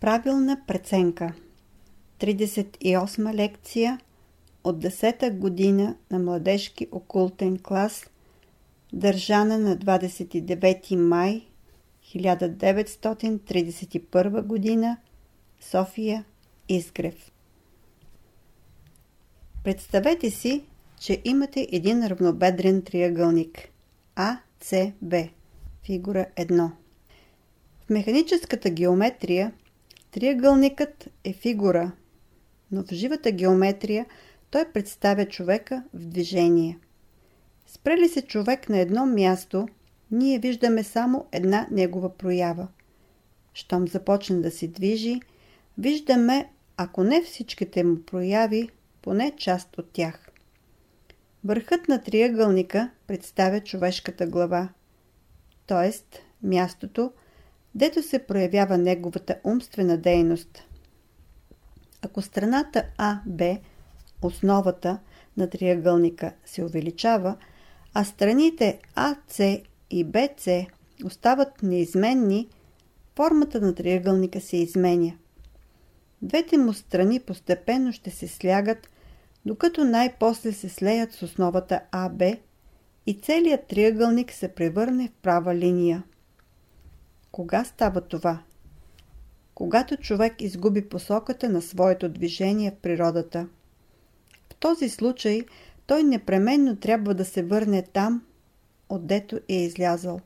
Правилна преценка 38 лекция от 10-та година на младежки окултен клас държана на 29 май 1931 година София Изгрев Представете си, че имате един равнобедрен триъгълник АЦБ, фигура 1. В механическата геометрия триъгълникът е фигура, но в живата геометрия той представя човека в движение. Спрели се човек на едно място, ние виждаме само една негова проява. Щом започне да се движи, виждаме, ако не всичките му прояви, поне част от тях. Върхът на триъгълника представя човешката глава, т.е. мястото, дето се проявява неговата умствена дейност. Ако страната АБ, основата на триъгълника, се увеличава, а страните АЦ и БЦ остават неизменни, формата на триъгълника се изменя. Двете му страни постепенно ще се слягат, докато най-после се слеят с основата АБ и целият триъгълник се превърне в права линия. Кога става това? Когато човек изгуби посоката на своето движение в природата. В този случай той непременно трябва да се върне там, отдето е излязъл.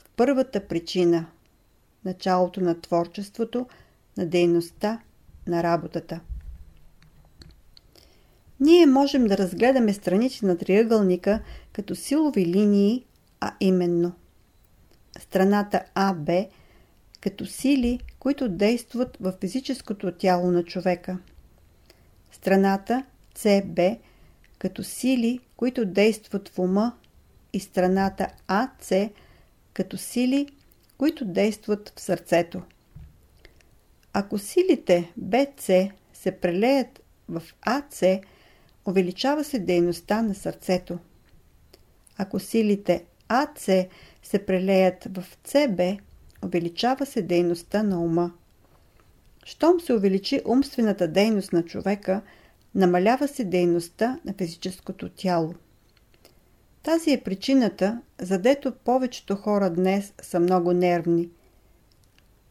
В първата причина – началото на творчеството, на дейността, на работата. Ние можем да разгледаме страници на триъгълника като силови линии, а именно страната АБ като сили, които действат в физическото тяло на човека. Страната ЦБ като сили, които действат в ума и страната АЦ като сили, които действат в сърцето. Ако силите БЦ се прелеят в АЦ, увеличава се дейността на сърцето. Ако силите АЦ се прелеят в ЦБ, увеличава се дейността на ума. Щом се увеличи умствената дейност на човека, намалява се дейността на физическото тяло. Тази е причината, задето повечето хора днес са много нервни.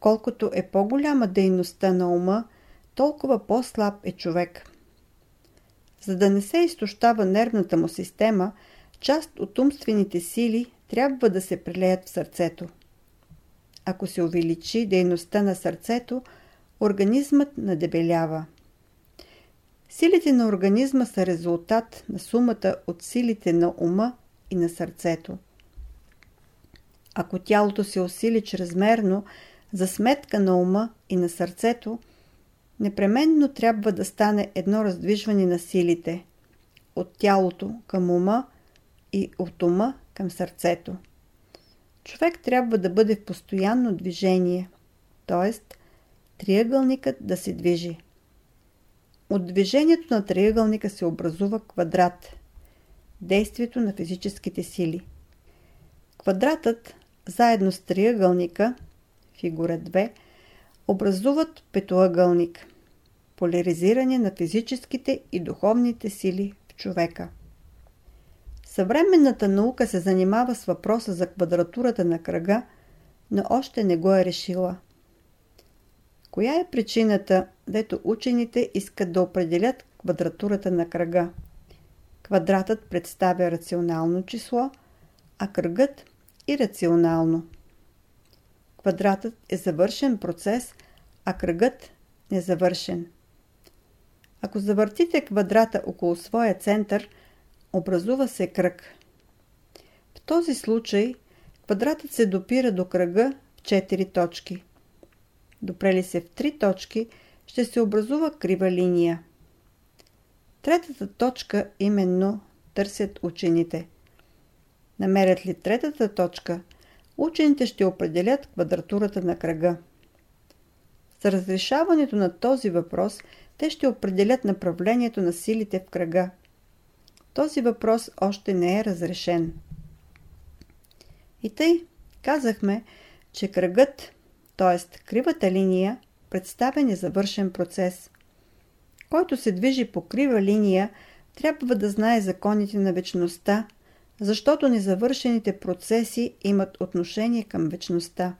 Колкото е по-голяма дейността на ума, толкова по-слаб е човек. За да не се изтощава нервната му система, част от умствените сили трябва да се прилеят в сърцето. Ако се увеличи дейността на сърцето, организмът надебелява. Силите на организма са резултат на сумата от силите на ума и на сърцето. Ако тялото се усили чрезмерно за сметка на ума и на сърцето, непременно трябва да стане едно раздвижване на силите от тялото към ума и от ума към сърцето. Човек трябва да бъде в постоянно движение, т.е. триъгълникът да се движи. От движението на триъгълника се образува квадрат, действието на физическите сили. Квадратът, заедно с триъгълника, фигура 2, образуват петоъгълник, поляризиране на физическите и духовните сили в човека. Съвременната наука се занимава с въпроса за квадратурата на кръга, но още не го е решила. Коя е причината, дето учените искат да определят квадратурата на кръга? Квадратът представя рационално число, а кръгът – ирационално. Квадратът е завършен процес, а кръгът – незавършен. Ако завъртите квадрата около своя център – Образува се кръг. В този случай квадратът се допира до кръга в 4 точки. Допрели се в 3 точки, ще се образува крива линия. Третата точка именно търсят учените. Намерят ли третата точка, учените ще определят квадратурата на кръга. За разрешаването на този въпрос, те ще определят направлението на силите в кръга – този въпрос още не е разрешен. И тъй казахме, че кръгът, т.е. кривата линия, представя незавършен процес. Който се движи по крива линия, трябва да знае законите на вечността, защото незавършените процеси имат отношение към вечността.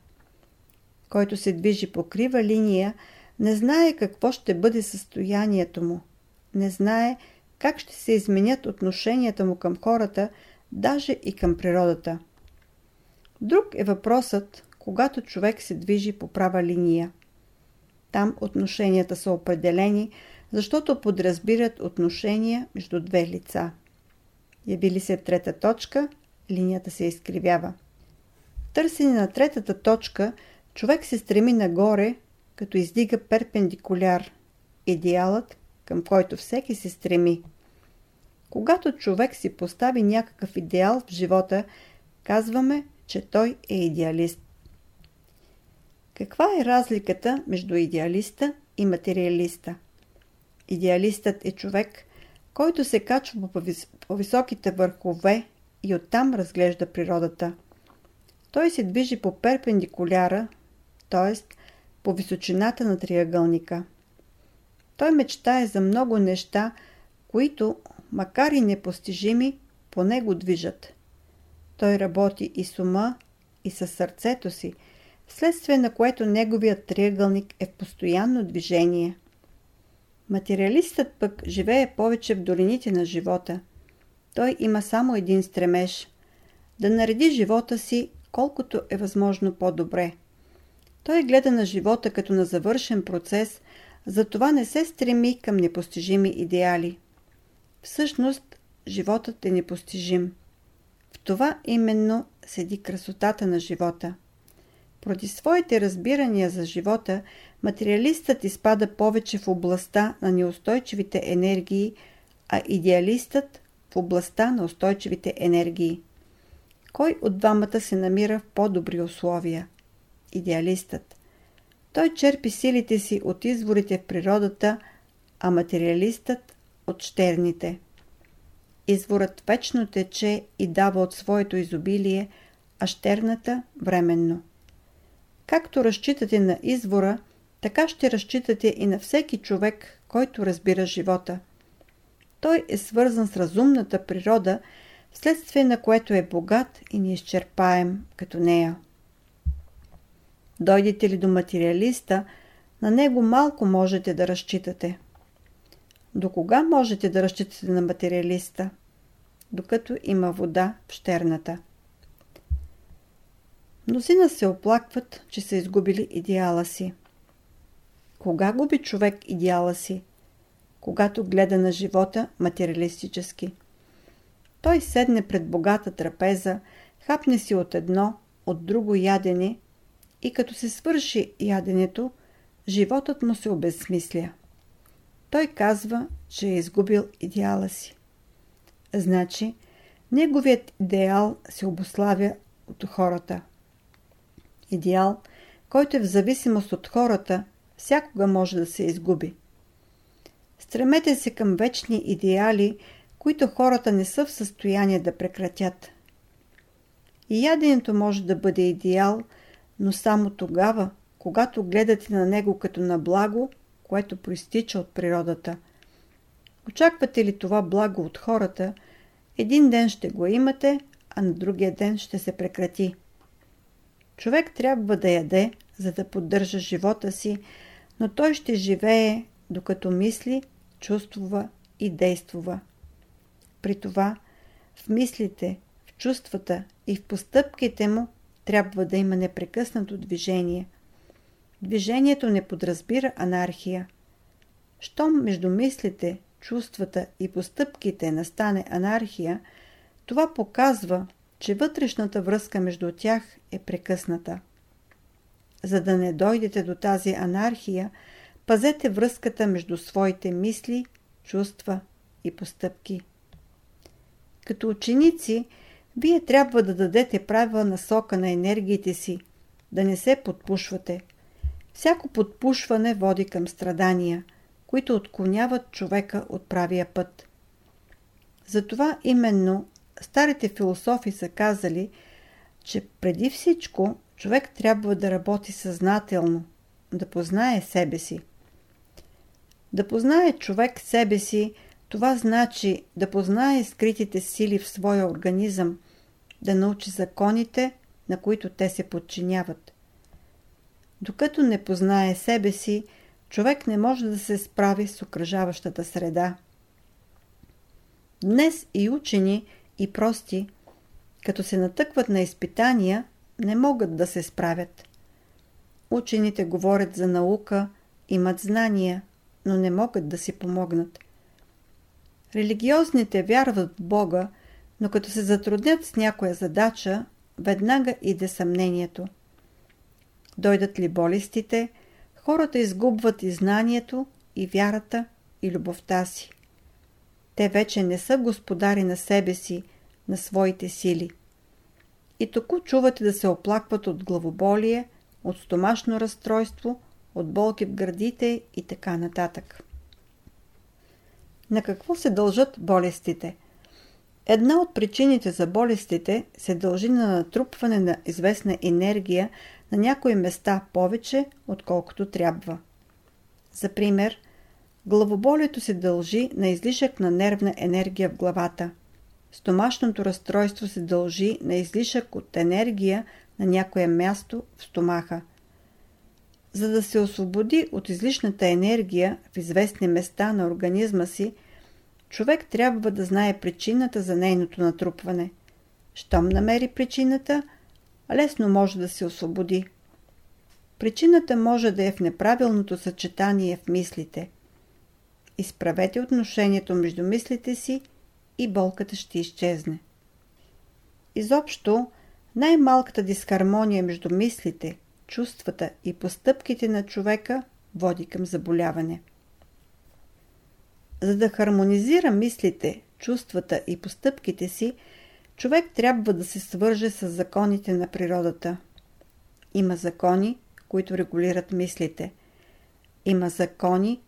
Който се движи по крива линия, не знае какво ще бъде състоянието му. Не знае как ще се изменят отношенията му към хората, даже и към природата. Друг е въпросът, когато човек се движи по права линия. Там отношенията са определени, защото подразбират отношения между две лица. Яви ли се трета точка, линията се изкривява. В търсене на третата точка, човек се стреми нагоре, като издига перпендикуляр, идеалът, към който всеки се стреми. Когато човек си постави някакъв идеал в живота, казваме, че той е идеалист. Каква е разликата между идеалиста и материалиста? Идеалистът е човек, който се качва по високите върхове и оттам разглежда природата. Той се движи по перпендикуляра, т.е. по височината на триъгълника. Той мечтае за много неща, които, макар и непостижими, по него движат. Той работи и с ума, и със сърцето си, вследствие на което неговият триъгълник е в постоянно движение. Материалистът пък живее повече в долините на живота. Той има само един стремеж – да нареди живота си колкото е възможно по-добре. Той гледа на живота като на завършен процес, затова не се стреми към непостижими идеали. Всъщност, животът е непостижим. В това именно седи красотата на живота. Поради своите разбирания за живота, материалистът изпада повече в областта на неустойчивите енергии, а идеалистът в областта на устойчивите енергии. Кой от двамата се намира в по-добри условия? Идеалистът. Той черпи силите си от изворите в природата, а материалистът от щерните. Изворът вечно тече и дава от своето изобилие, а щерната – временно. Както разчитате на извора, така ще разчитате и на всеки човек, който разбира живота. Той е свързан с разумната природа, вследствие на което е богат и неизчерпаем като нея. Дойдете ли до материалиста, на него малко можете да разчитате. До кога можете да разчитате на материалиста? Докато има вода в щерната. Мнозина се оплакват, че са изгубили идеала си. Кога губи човек идеала си? Когато гледа на живота материалистически. Той седне пред богата трапеза, хапне си от едно, от друго ядене и като се свърши яденето, животът му се обезсмисля. Той казва, че е изгубил идеала си. Значи, неговият идеал се обославя от хората. Идеал, който е в зависимост от хората, всякога може да се изгуби. Стремете се към вечни идеали, които хората не са в състояние да прекратят. И яденето може да бъде идеал, но само тогава, когато гледате на него като на благо, което проистича от природата. Очаквате ли това благо от хората, един ден ще го имате, а на другия ден ще се прекрати. Човек трябва да яде, за да поддържа живота си, но той ще живее, докато мисли, чувствува и действува. При това, в мислите, в чувствата и в постъпките му трябва да има непрекъснато движение. Движението не подразбира анархия. Щом между мислите, чувствата и постъпките настане анархия, това показва, че вътрешната връзка между тях е прекъсната. За да не дойдете до тази анархия, пазете връзката между своите мисли, чувства и постъпки. Като ученици, вие трябва да дадете правила насока на енергиите си, да не се подпушвате. Всяко подпушване води към страдания, които отклоняват човека от правия път. Затова именно старите философи са казали, че преди всичко човек трябва да работи съзнателно, да познае себе си. Да познае човек себе си, това значи да познае скритите сили в своя организъм, да научи законите, на които те се подчиняват. Докато не познае себе си, човек не може да се справи с окръжаващата среда. Днес и учени, и прости, като се натъкват на изпитания, не могат да се справят. Учените говорят за наука, имат знания, но не могат да си помогнат. Религиозните вярват в Бога, но като се затруднят с някоя задача, веднага иде съмнението. Дойдат ли болестите, хората изгубват и знанието, и вярата, и любовта си. Те вече не са господари на себе си, на своите сили. И току чувате да се оплакват от главоболие, от стомашно разстройство, от болки в гърдите и така нататък. На какво се дължат болестите? Една от причините за болестите се дължи на натрупване на известна енергия на някои места повече, отколкото трябва. За пример, главоболието се дължи на излишък на нервна енергия в главата. Стомашното разстройство се дължи на излишък от енергия на някое място в стомаха. За да се освободи от излишната енергия в известни места на организма си, човек трябва да знае причината за нейното натрупване. Щом намери причината, лесно може да се освободи. Причината може да е в неправилното съчетание в мислите. Изправете отношението между мислите си и болката ще изчезне. Изобщо, най-малката дисхармония между мислите, чувствата и постъпките на човека води към заболяване. За да хармонизира мислите, чувствата и постъпките си, човек трябва да се свърже с законите на природата. Има закони, които регулират мислите. Има закони,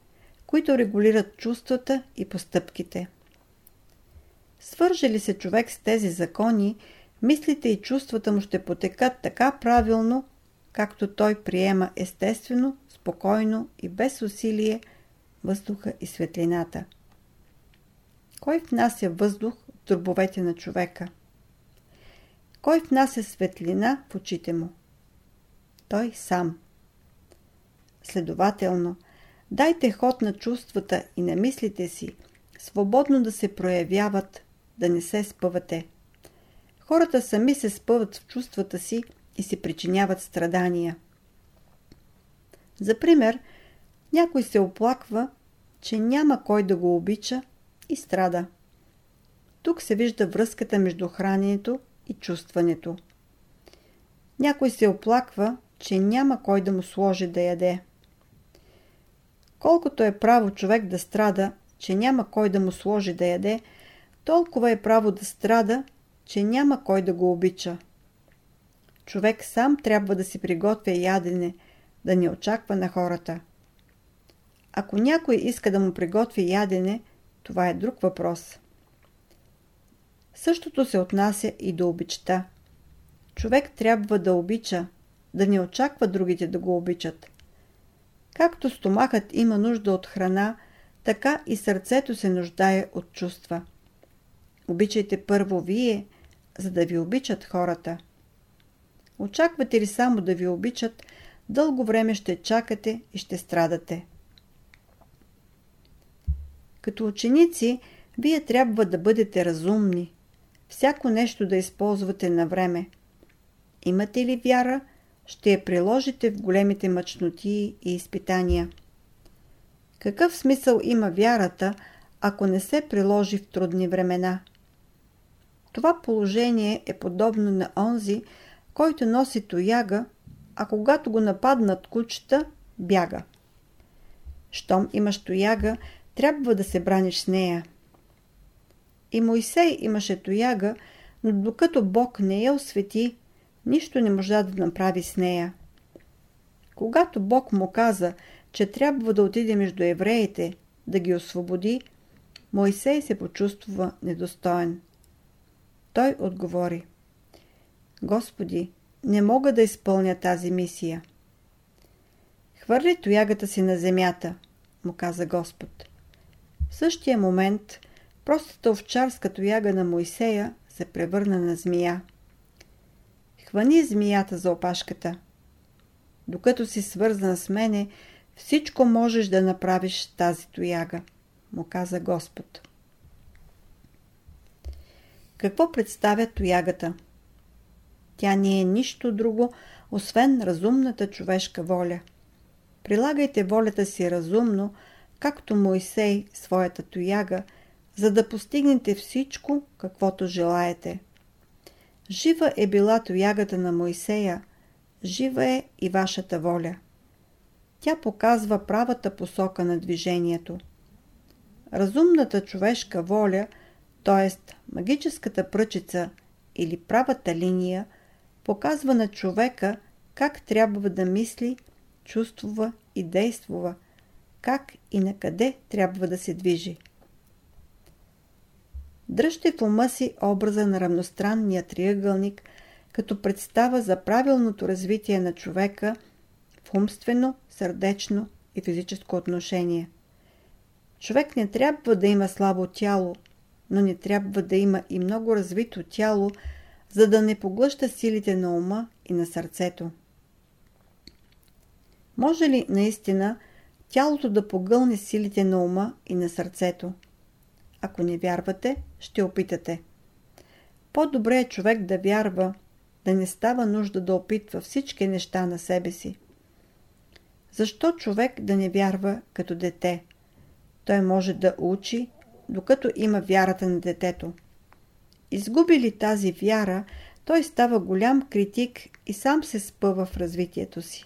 които регулират чувствата и постъпките. Свърже ли се човек с тези закони, мислите и чувствата му ще потекат така правилно, както той приема естествено, спокойно и без усилие въздуха и светлината. Кой внася въздух в дробовете на човека? Кой внася светлина в очите му? Той сам. Следователно, дайте ход на чувствата и на мислите си, свободно да се проявяват, да не се спъвате. Хората сами се спъват в чувствата си и си причиняват страдания. За пример, някой се оплаква, че няма кой да го обича и страда. Тук се вижда връзката между храненето и чувстването. Някой се оплаква, че няма кой да му сложи да яде. Колкото е право човек да страда, че няма кой да му сложи да яде, толкова е право да страда, че няма кой да го обича. Човек сам трябва да си приготвя ядене, да не очаква на хората. Ако някой иска да му приготви ядене, това е друг въпрос. Същото се отнася и до обичта. Човек трябва да обича, да не очаква другите да го обичат. Както стомахът има нужда от храна, така и сърцето се нуждае от чувства. Обичайте първо вие, за да ви обичат хората. Очаквате ли само да ви обичат, дълго време ще чакате и ще страдате. Като ученици, вие трябва да бъдете разумни, всяко нещо да използвате на време. Имате ли вяра, ще я приложите в големите мъчноти и изпитания. Какъв смисъл има вярата, ако не се приложи в трудни времена? Това положение е подобно на онзи, който носи тояга, а когато го нападнат кучета, бяга. Щом имаш тояга, трябва да се браниш с нея. И Мойсей имаше тояга, но докато Бог не я освети, нищо не можа да направи с нея. Когато Бог му каза, че трябва да отиде между евреите, да ги освободи, Мойсей се почувства недостоен. Той отговори Господи, не мога да изпълня тази мисия. Хвърли тоягата си на земята, му каза Господ. В същия момент простата овчарска тояга на Моисея се превърна на змия. Хвани змията за опашката. Докато си свързан с мене, всичко можеш да направиш тази тояга, му каза Господ. Какво представя тоягата? Тя не е нищо друго, освен разумната човешка воля. Прилагайте волята си разумно, както Моисей своята тояга, за да постигнете всичко, каквото желаете. Жива е била тоягата на Моисея, жива е и вашата воля. Тя показва правата посока на движението. Разумната човешка воля, т.е. магическата пръчица или правата линия, показва на човека как трябва да мисли, чувствува и действува, как и на къде трябва да се движи. Дръжте в ума си образа на равностранния триъгълник като представа за правилното развитие на човека в умствено, сърдечно и физическо отношение. Човек не трябва да има слабо тяло, но не трябва да има и много развито тяло, за да не поглъща силите на ума и на сърцето. Може ли наистина тялото да погълне силите на ума и на сърцето? Ако не вярвате, ще опитате. По-добре е човек да вярва, да не става нужда да опитва всички неща на себе си. Защо човек да не вярва като дете? Той може да учи, докато има вярата на детето. Изгуби ли тази вяра, той става голям критик и сам се спъва в развитието си.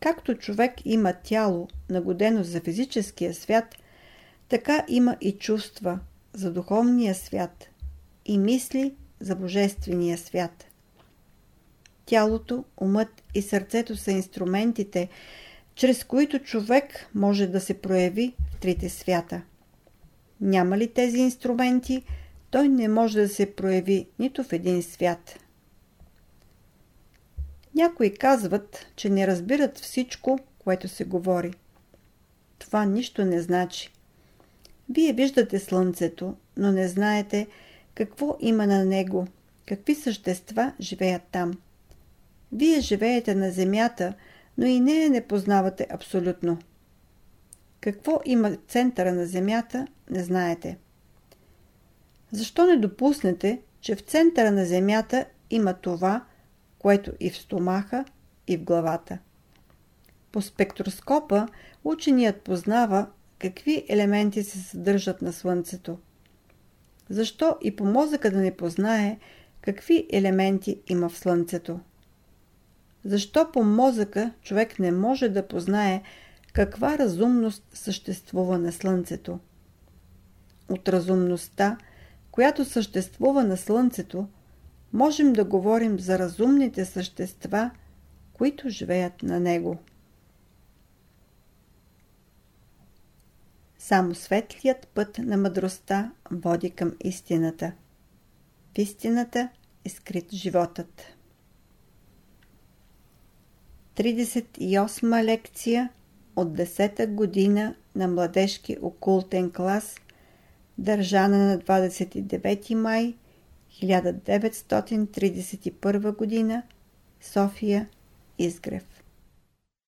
Както човек има тяло, нагодено за физическия свят, така има и чувства за духовния свят и мисли за божествения свят. Тялото, умът и сърцето са инструментите, чрез които човек може да се прояви в трите свята. Няма ли тези инструменти, той не може да се прояви нито в един свят. Някои казват, че не разбират всичко, което се говори. Това нищо не значи. Вие виждате Слънцето, но не знаете какво има на него, какви същества живеят там. Вие живеете на Земята, но и нея не познавате абсолютно. Какво има центъра на Земята, не знаете. Защо не допуснете, че в центъра на Земята има това, което и в стомаха, и в главата? По спектроскопа ученият познава какви елементи се съдържат на Слънцето. Защо и по мозъка да не познае какви елементи има в Слънцето? Защо по мозъка човек не може да познае каква разумност съществува на Слънцето? От разумността, която съществува на Слънцето, можем да говорим за разумните същества, които живеят на него. Само светлият път на мъдростта води към истината. В истината е скрит животът. 38 лекция от 10-та година на младежки окултен клас, държана на 29 май 1931 година, София, Изгрев.